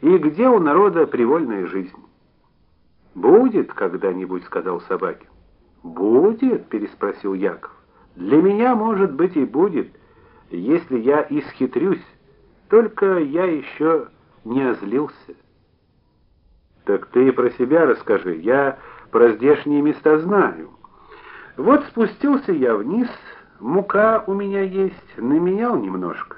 И где у народа привольная жизнь? Будет когда-нибудь, сказал Собакин. Будет, переспросил Яков. Для меня, может быть, и будет, если я исхитрюсь. Только я еще не озлился. Так ты про себя расскажи. Я про здешние места знаю. Вот спустился я вниз, мука у меня есть, наменял немножко.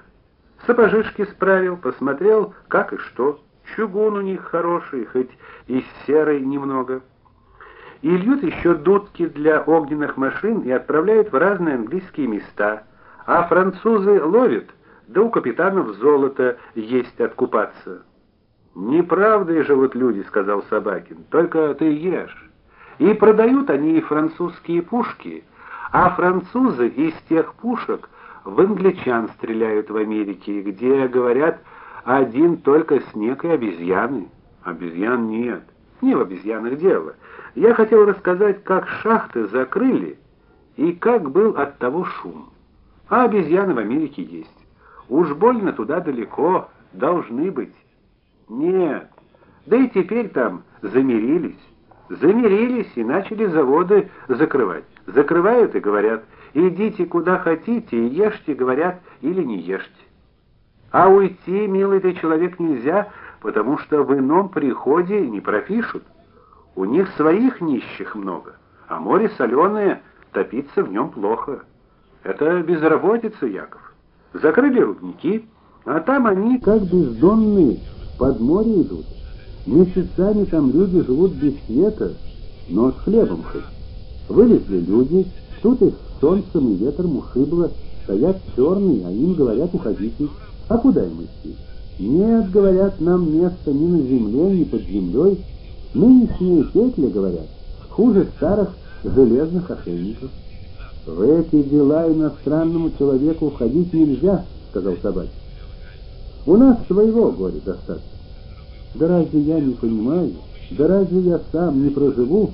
Сапожишки справил, посмотрел, как и что. Чугун у них хороший, хоть и серый немного. И льют еще дудки для огненных машин и отправляют в разные английские места. А французы ловят, да у капитанов золото есть откупаться. Неправдой живут люди, сказал Собакин. Только ты ешь. И продают они и французские пушки, а французы из тех пушек в англичан стреляют в Америке, где, говорят, один только снег и обезьяны. Обезьян нет. Не в обезьянах дело. Я хотел рассказать, как шахты закрыли и как был от того шум. А обезьяны в Америке есть. Уж больно туда далеко должны быть. Нет. Да и теперь там замирились. Замирились и начали заводы закрывать. Закрывают и говорят: "Идите куда хотите и ешьте", говорят, или не ешьте. А уйти, милый ты человек, нельзя, потому что в ином приходе не пропишут. У них своих нищих много, а море соленое, топиться в нем плохо. Это безработица, Яков. Закрыли рудники, а там они как бездонные под море идут. Месяцами там люди живут без света, но с хлебом хоть. Вылезли люди, тут их солнцем и ветром ушибло, стоят черные, а им говорят уходите. А куда им идти? Нет, говорят, нам места ни на земле, ни под землей. Нынешние петли, говорят, хуже старых железных ошейников. В эти дела иностранному человеку входить нельзя, сказал собака. У нас своего горя достаточно. Да разве я не понимаю? Да разве я сам не проживу?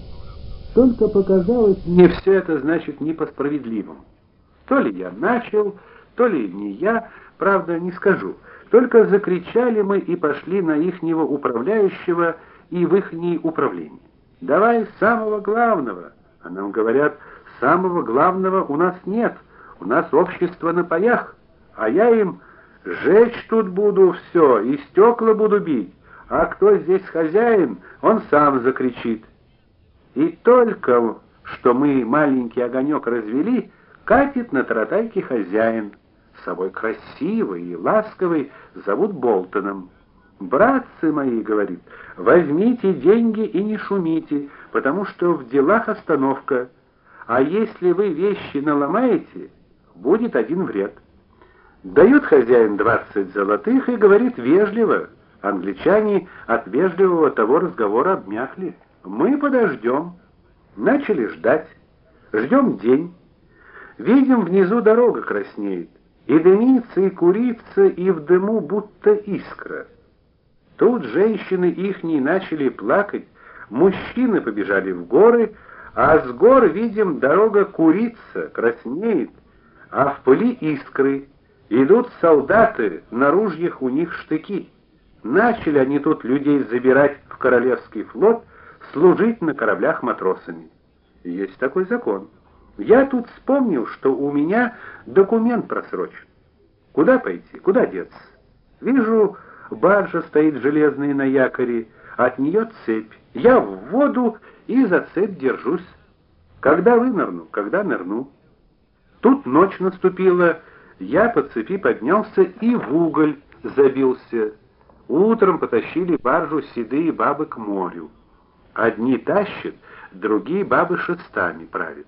Только показалось мне все это значит не по справедливому. То ли я начал, то ли не я, правда, не скажу. Только закричали мы и пошли на ихнего управляющего и в ихнее управление. Давай самого главного. А нам говорят: "Самого главного у нас нет. У нас общество на паях". А я им Жечь тут буду все, и стекла буду бить. А кто здесь хозяин, он сам закричит. И только что мы маленький огонек развели, катит на таратайке хозяин, собой красивый и ласковый, зовут Болтоном. Братцы мои, говорит, возьмите деньги и не шумите, потому что в делах остановка. А если вы вещи наломаете, будет один вред. Дает хозяин двадцать золотых и говорит вежливо. Англичане от вежливого того разговора обмякли. Мы подождем. Начали ждать. Ждем день. Видим, внизу дорога краснеет. И дымится, и курится, и в дыму будто искра. Тут женщины ихние начали плакать, мужчины побежали в горы, а с гор видим, дорога курится, краснеет, а в пыли искры. Идут солдаты, на ружьях у них штыки. Начали они тут людей забирать в королевский флот, служить на кораблях матросами. Есть такой закон. Я тут вспомнил, что у меня документ просрочен. Куда пойти? Куда деться? Вижу, баржа стоит железная на якоре, от нее цепь. Я в воду и за цепь держусь. Когда вынырну, когда нырну. Тут ночь наступила, я по цепи поднялся и в уголь забился. Утром потащили баржу седые бабы к морю. Одни тащат, другие бабы шестами правят.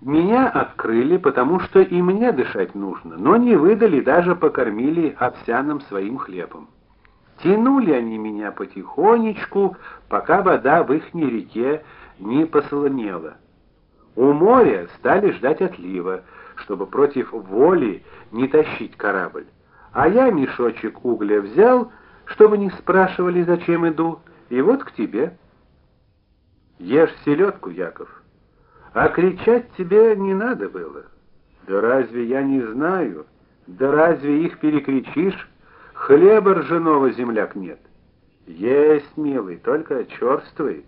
Меня открыли, потому что и мне дышать нужно, но не выдали, даже покормили овсяным своим хлебом. Тянули они меня потихонечку, пока вода в ихней реке не посолонела. У моря стали ждать отлива чтобы против воли не тащить корабль. А я мешочек угля взял, чтобы не спрашивали, зачем иду, и вот к тебе. Ешь селедку, Яков. А кричать тебе не надо было. Да разве я не знаю? Да разве их перекричишь? Хлеба ржаного земляк нет. Есть, милый, только черствый.